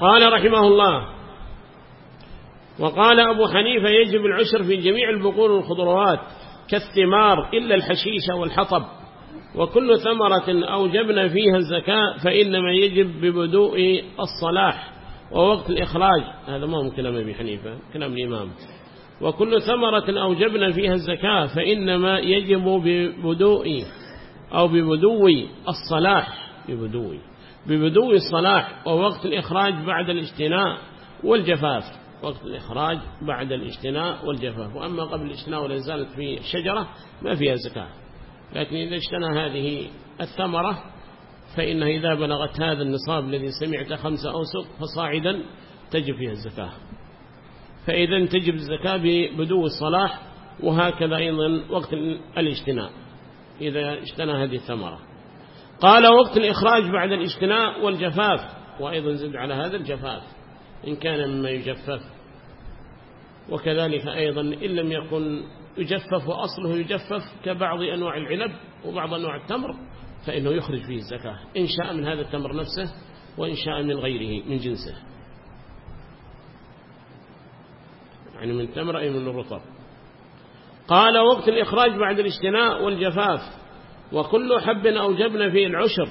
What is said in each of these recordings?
قال رحمه الله وقال أبو حنيفة يجب العشر في جميع البقول والخضروات كالثمار إلا الحشيش والحطب وكل ثمرة أوجبنا فيها الزكاة فإنما يجب ببدوء الصلاح ووقت الإخراج. هذا ما هو كلام أبي حنيفة كلام الإمام. وكل ثمرة أوجبنا فيها الزكاة فإنما يجب ببدوء أو ببدو الصلاح ببدو ببدو الصلاح ووقت الإخراج بعد الاجتناء والجفاف. وقت الإخراج بعد الاجتناء والجفاف. وأما قبل الاجتناء ولا زالت في الشجرة ما فيها زكاة. لكن إذا اجتنى هذه الثمرة فإنها إذا بلغت هذا النصاب الذي سمعت خمسة أوسط فصاعدا تجب فيها الزكاة. فإذا تجب الزكاة ببدو الصلاح وهكذا أيضا وقت الاجتناء. إذا اجتنى هذه الثمرة. قال وقت الإخراج بعد الاجتناء والجفاف وأيضا زد على هذا الجفاف إن كان مما يجفف. وكذلك أيضا إن لم يكن يجفف وأصله يجفف كبعض أنواع العنب وبعض أنواع التمر فإنه يخرج فيه الزكاة إن شاء من هذا التمر نفسه وإن شاء من غيره من جنسه. يعني من تمر أي من الرطب. قال وقت الإخراج بعد الاجتناء والجفاف وكل حب أوجبنا فيه العشر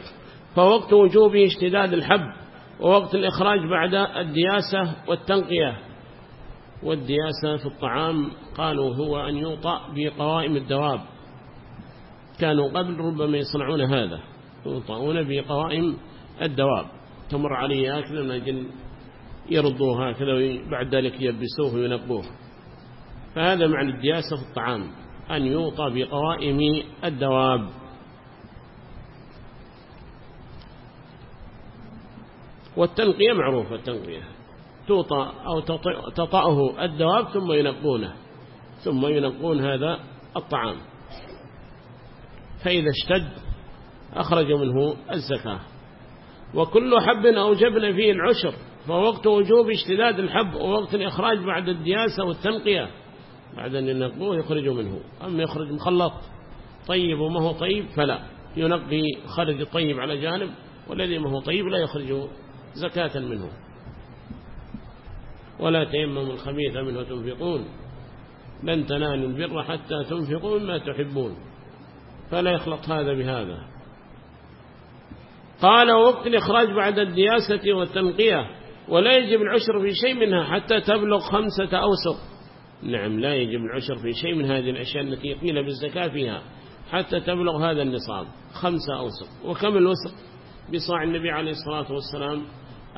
فوقت وجوبه اشتداد الحب ووقت الإخراج بعد الدياسة والتنقية. والدياسة في الطعام قالوا هو أن يوطأ بقوائم الدواب. كانوا قبل ربما يصنعون هذا يوطؤون بقوائم الدواب. تمر عليه أكل من أجل يردوه هكذا وبعد ذلك يلبسوه وينقوه. فهذا معنى الدياسة في الطعام أن يوطى بقوائم الدواب. والتنقية معروفة التنقية توطى أو تطأه الدواب ثم ينقونه ثم ينقون هذا الطعام. فإذا اشتد أخرج منه الزكاة. وكل حب أوجبنا فيه العشر فوقت وجوب اشتداد الحب ووقت الإخراج بعد الدياسة والتنقية بعد أن ينقوه يخرج منه. أما يخرج مخلط طيب وما هو طيب فلا. ينقي خرج الطيب على جانب والذي ما هو طيب لا يخرج زكاة منه ولا تيمموا الخبيث منه تنفقون. لن تنالوا البر حتى تنفقوا مما تحبون. فلا يخلط هذا بهذا. قال وقت الإخراج بعد الدياسة والتنقية ولا يجب العشر في شيء منها حتى تبلغ خمسة أوسط. نعم لا يجب العشر في شيء من هذه الأشياء التي قيل بالزكاة فيها حتى تبلغ هذا النصاب خمسة أوسط. وكم الوسط؟ بصاع النبي عليه الصلاة والسلام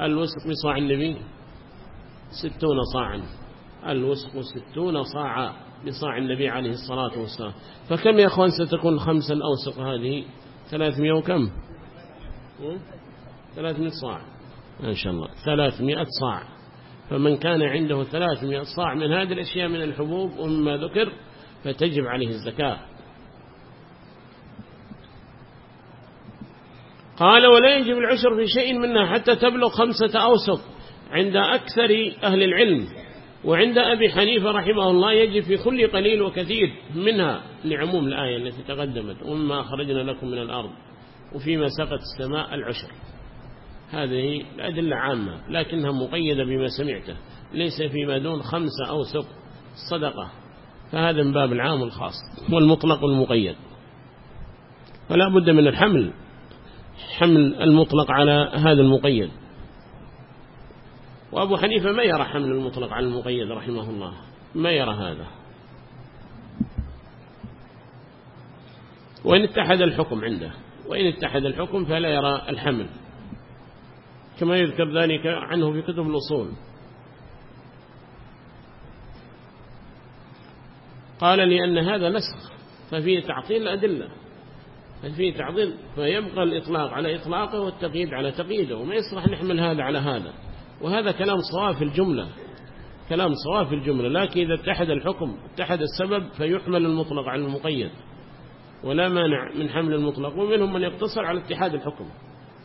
الوسط بصاع النبي. ستون صاعا. الوسق ستون صاعا بصاع النبي عليه الصلاة والسلام. فكم يا أخوان ستكون خمسة الأوسق هذه؟ ثلاثمائة وكم؟ ثلاثمائة صاع. ما شاء الله. ثلاثمائة صاع. فمن كان عنده ثلاثمائة صاع من هذه الأشياء من الحبوب ومما ذكر فتجب عليه الزكاة. قال ولا يجب العشر في شيء منها حتى تبلغ خمسة أوسط عند أكثر أهل العلم. وعند أبي حنيفة رحمه الله يجب في كل قليل وكثير منها لعموم الآية التي تقدمت. ومما أخرجنا لكم من الأرض وفيما سقط السماء العشر هذه الأدلة عامة لكنها مقيدة بما سمعته. ليس فيما دون خمسة أو سق صدقة. فهذا من باب العام الخاص والمطلق والمقيد فلا بد من الحمل. حمل المطلق على هذا المقيد. وأبو حنيفة ما يرى حمل المطلق على المقيد رحمه الله. ما يرى هذا. وإن اتحد الحكم عنده وإن اتحد الحكم فلا يرى الحمل. كما يذكر ذلك عنه في كتب الأصول. قال لأن هذا نسخ ففيه تعطيل الأدلة. ففيه تعطيل فيبقى الإطلاق على إطلاقه والتقييد على تقييده وما يصلح نحمل هذا على هذا. وهذا كلام صواب في الجملة كلام صواب في الجملة لكن إذا اتحد الحكم اتحد السبب فيحمل المطلق على المقيد. ولا مانع من حمل المطلق ومنهم من يقتصر على اتحاد الحكم.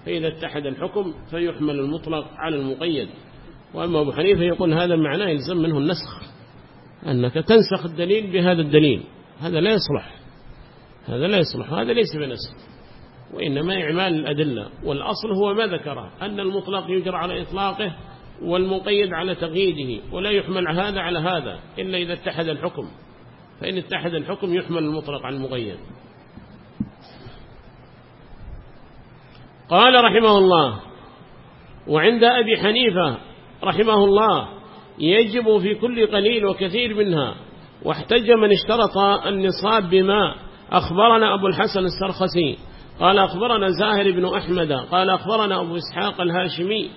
فإذا اتحد الحكم فيحمل المطلق على المقيد. وأما أبو حنيفة يقول هذا معناه يلزم منه النسخ أنك تنسخ الدليل بهذا الدليل. هذا لا يصلح. هذا لا يصلح هذا ليس بنسخ وإنما إعمال الأدلة. والأصل هو ما ذكره أن المطلق يجرى على إطلاقه والمقيد على تقييده ولا يحمل هذا على هذا إلا إذا اتحد الحكم. فإن اتحد الحكم يحمل المطلق على المقيد. قال رحمه الله وعند أبي حنيفة رحمه الله يجب في كل قليل وكثير منها واحتج من اشترط النصاب بما أخبرنا أبو الحسن السرخسي قال أخبرنا زاهر بن أحمد قال أخبرنا أبو إسحاق الهاشمي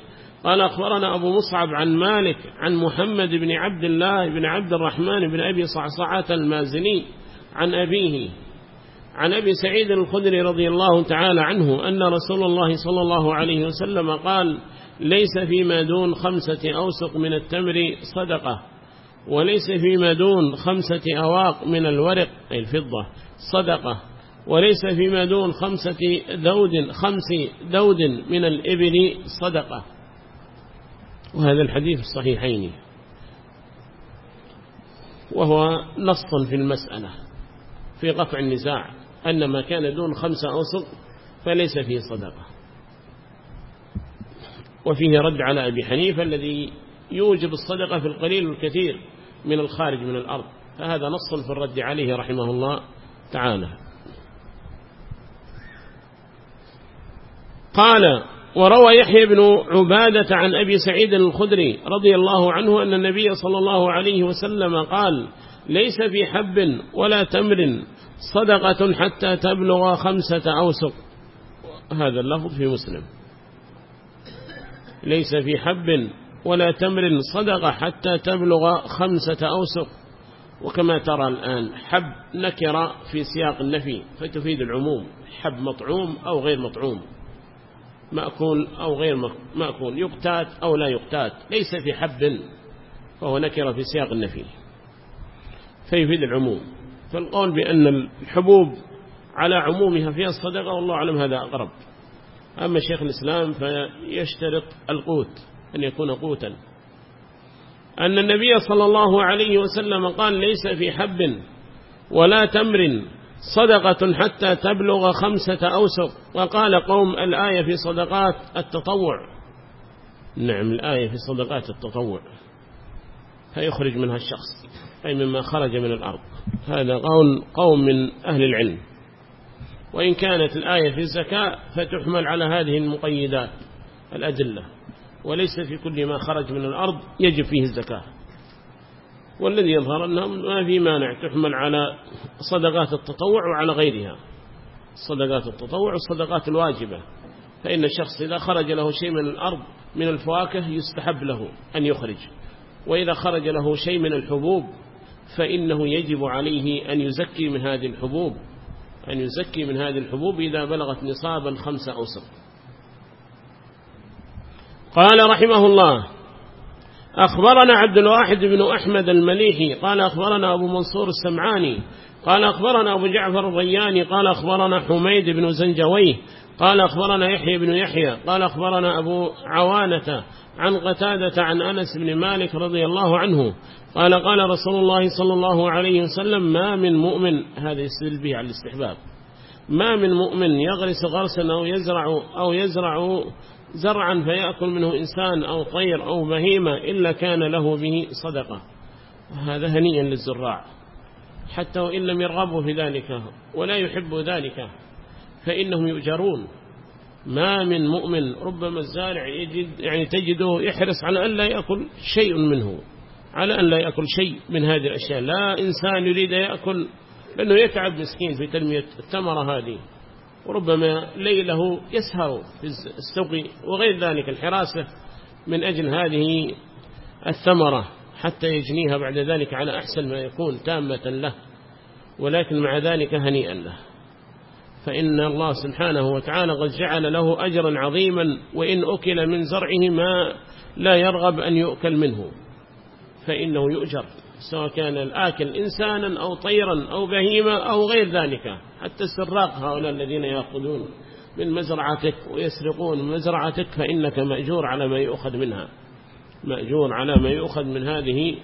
قال أخبرنا أبو مصعب عن مالك عن محمد بن عبد الله بن عبد الرحمن بن أبي صعصعة المازني عن أبيه عن أبي سعيد الخدري رضي الله تعالى عنه أن رسول الله صلى الله عليه وسلم قال ليس فيما دون خمسة أوسق من التمر صدقة وليس فيما دون خمسة أواق من الورق أي الفضة صدقة وليس فيما دون خمسة دود خمس دود من الإبل صدقة. وهذا الحديث الصحيحين. وهو نص في المسألة في قطع النزاع. أن ما كان دون خمسة أوسط فليس فيه صدقة. وفيه رد على أبي حنيفة الذي يوجب الصدقة في القليل والكثير من الخارج من الأرض. فهذا نص في الرد عليه رحمه الله. تعالى قال وروى يحيى بن عبادة عن أبي سعيد الخدري رضي الله عنه أن النبي صلى الله عليه وسلم قال ليس في حب ولا تمر صدقة حتى تبلغ خمسة أوسق. هذا اللفظ في مسلم. ليس في حب ولا تمر صدقة حتى تبلغ خمسة أوسق. وكما ترى الآن حب نكر في سياق النفي فتفيد العموم. حب مطعوم أو غير مطعوم. مأكول أو غير مأكول. يقتات أو لا يقتات. ليس في حب فهو نكر في سياق النفي. فيفيد العموم. فالقول بأن الحبوب على عمومها فيها الصدقة والله أعلم هذا أقرب. أما شيخ الإسلام فيشترط القوت أن يكون قوتا. أن النبي صلى الله عليه وسلم قال ليس في حب ولا تمر صدقة حتى تبلغ خمسة أوسق. وقال قوم الآية في صدقات التطوع. نعم الآية في صدقات التطوع. فيخرج منها الشخص أي مما خرج من الأرض. هذا قول قوم من أهل العلم. وإن كانت الآية في الزكاة فتحمل على هذه المقيدات الأدلة. وليس في كل ما خرج من الأرض يجب فيه الزكاة. والذي يظهر أنه ما في مانع تحمل على صدقات التطوع وعلى غيرها. صدقات التطوع والصدقات الواجبة. فإن الشخص إذا خرج له شيء من الأرض من الفواكه يستحب له أن يخرج. وإذا خرج له شيء من الحبوب فإنه يجب عليه أن يزكي من هذه الحبوب. أن يزكي من هذه الحبوب إذا بلغت نصابا خمسة أوسط. قال رحمه الله أخبرنا عبد الواحد بن أحمد المليحي قال أخبرنا أبو منصور السمعاني قال أخبرنا أبو جعفر الرياني قال أخبرنا حميد بن زنجويه قال أخبرنا يحيى بن يحيى قال أخبرنا أبو عوانة عن قتادة عن أنس بن مالك رضي الله عنه قال قال رسول الله صلى الله عليه وسلم ما من مؤمن هذا يستدل به على الاستحباب ما من مؤمن يغرس غرسا أو يزرع, أو يزرع زرعا فيأكل منه إنسان أو طير أو بهيمة إلا كان له به صدقة. هذا هنيئا للزراع. حتى وإن لم يرغبوا في ذلك ولا يحب ذلك فإنهم يؤجرون. ما من مؤمن ربما الزارع يجد يعني تجده يحرص على أن لا يأكل شيء منه على أن لا يأكل شيء من هذه الأشياء. لا إنسان يريد يأكل لأنه يتعب مسكين في تنمية الثمرة هذه. وربما ليله يسهر في السوق وغير ذلك. الحراسة من أجل هذه الثمرة حتى يجنيها بعد ذلك على أحسن ما يكون تامة له ولكن مع ذلك هنيئا له. فإن الله سبحانه وتعالى قد جعل له أجرا عظيما وإن أكل من زرعه ما لا يرغب أن يؤكل منه فإنه يؤجر. سواء كان الآكل إنسانا أو طيرا أو بهيمة أو غير ذلك. حتى السراق هؤلاء الذين يأخذون من مزرعتك ويسرقون مزرعتك فإنك مأجور على ما يؤخذ منها. مأجور على ما يؤخذ من هذه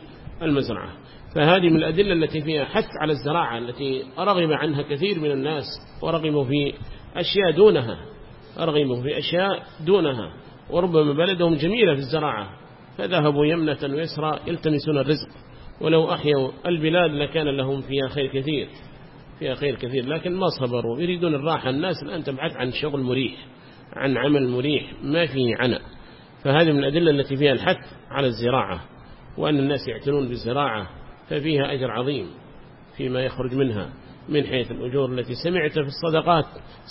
المزرعة. فهذه من الأدلة التي فيها حث على الزراعة التي رغب عنها كثير من الناس ورغبوا في أشياء دونها. رغبوا في أشياء دونها. وربما بلدهم جميلة في الزراعة فذهبوا يمنة ويسرى يلتمسون الرزق. ولو أحيوا البلاد لكان لهم فيها خير كثير فيها خير كثير لكن ما صبروا يريدون الراحة. الناس الآن تبحث عن شغل مريح عن عمل مريح ما فيه عناء. فهذه من الأدلة التي فيها الحث على الزراعة وأن الناس يعتنون بالزراعة ففيها أجر عظيم فيما يخرج منها من حيث الأجور التي سمعت في الصدقات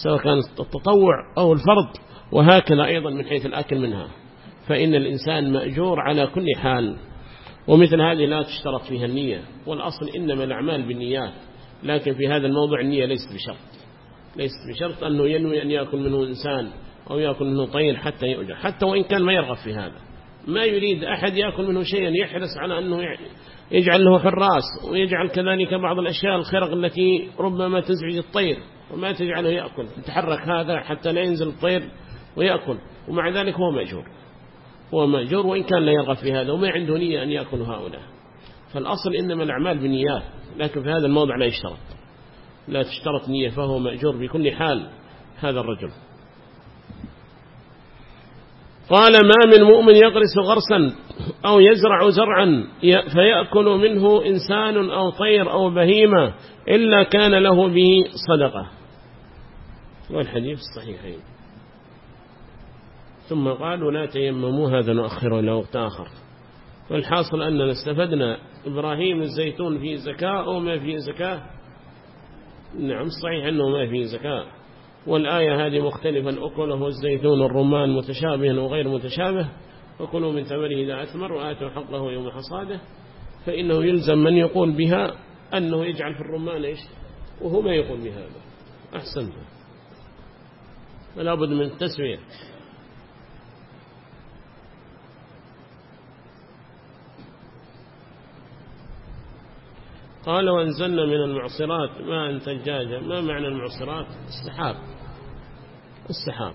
سواء كانت التطوع أو الفرض وهكذا أيضا من حيث الأكل منها. فإن الإنسان مأجور على كل حال. ومثل هذه لا تشترط فيها النية والأصل إنما الأعمال بالنيات لكن في هذا الموضوع النية ليست بشرط ليست بشرط أنه ينوي أن يأكل منه إنسان أو يأكل منه طير حتى يؤجر حتى وإن كان ما يرغب في هذا. ما يريد أحد يأكل منه شيئا يحرص على أنه يجعل له حراس ويجعل كذلك بعض الأشياء الخرق التي ربما تزعج الطير وما تجعله يأكل يتحرك هذا حتى لا ينزل الطير ويأكل ومع ذلك هو مأجور. هو مأجور وإن كان لا يرغب في هذا وما عنده نية أن يأكل هؤلاء. فالأصل إنما الأعمال بالنيات لكن في هذا الموضع لا يشترط. لا تشترط نية فهو مأجور بكل حال هذا الرجل. قال ما من مؤمن يغرس غرسا أو يزرع زرعا فيأكل منه إنسان أو طير أو بهيمة إلا كان له به صدقة. والحديث الصحيحين. ثم قال ولا تيمموا هذا نؤخره إلى وقت آخر. والحاصل أننا استفدنا. إبراهيم الزيتون فيه زكاة أو ما فيه زكاة؟ نعم صحيح أنه ما فيه زكاة. والآية هذه مختلفا أكله الزيتون الرمان متشابه وغير متشابه. وكلوا من ثمره إذا أثمر وآتوا حقه يوم حصاده. فإنه يلزم من يقول بها أنه يجعل في الرمان إيش؟ وهو ما يقول بهذا. أحسن فلا بد من التسوية. قال وأنزلنا من المعصرات ماء ثجاجا. ما معنى المعصرات؟ السحاب السحاب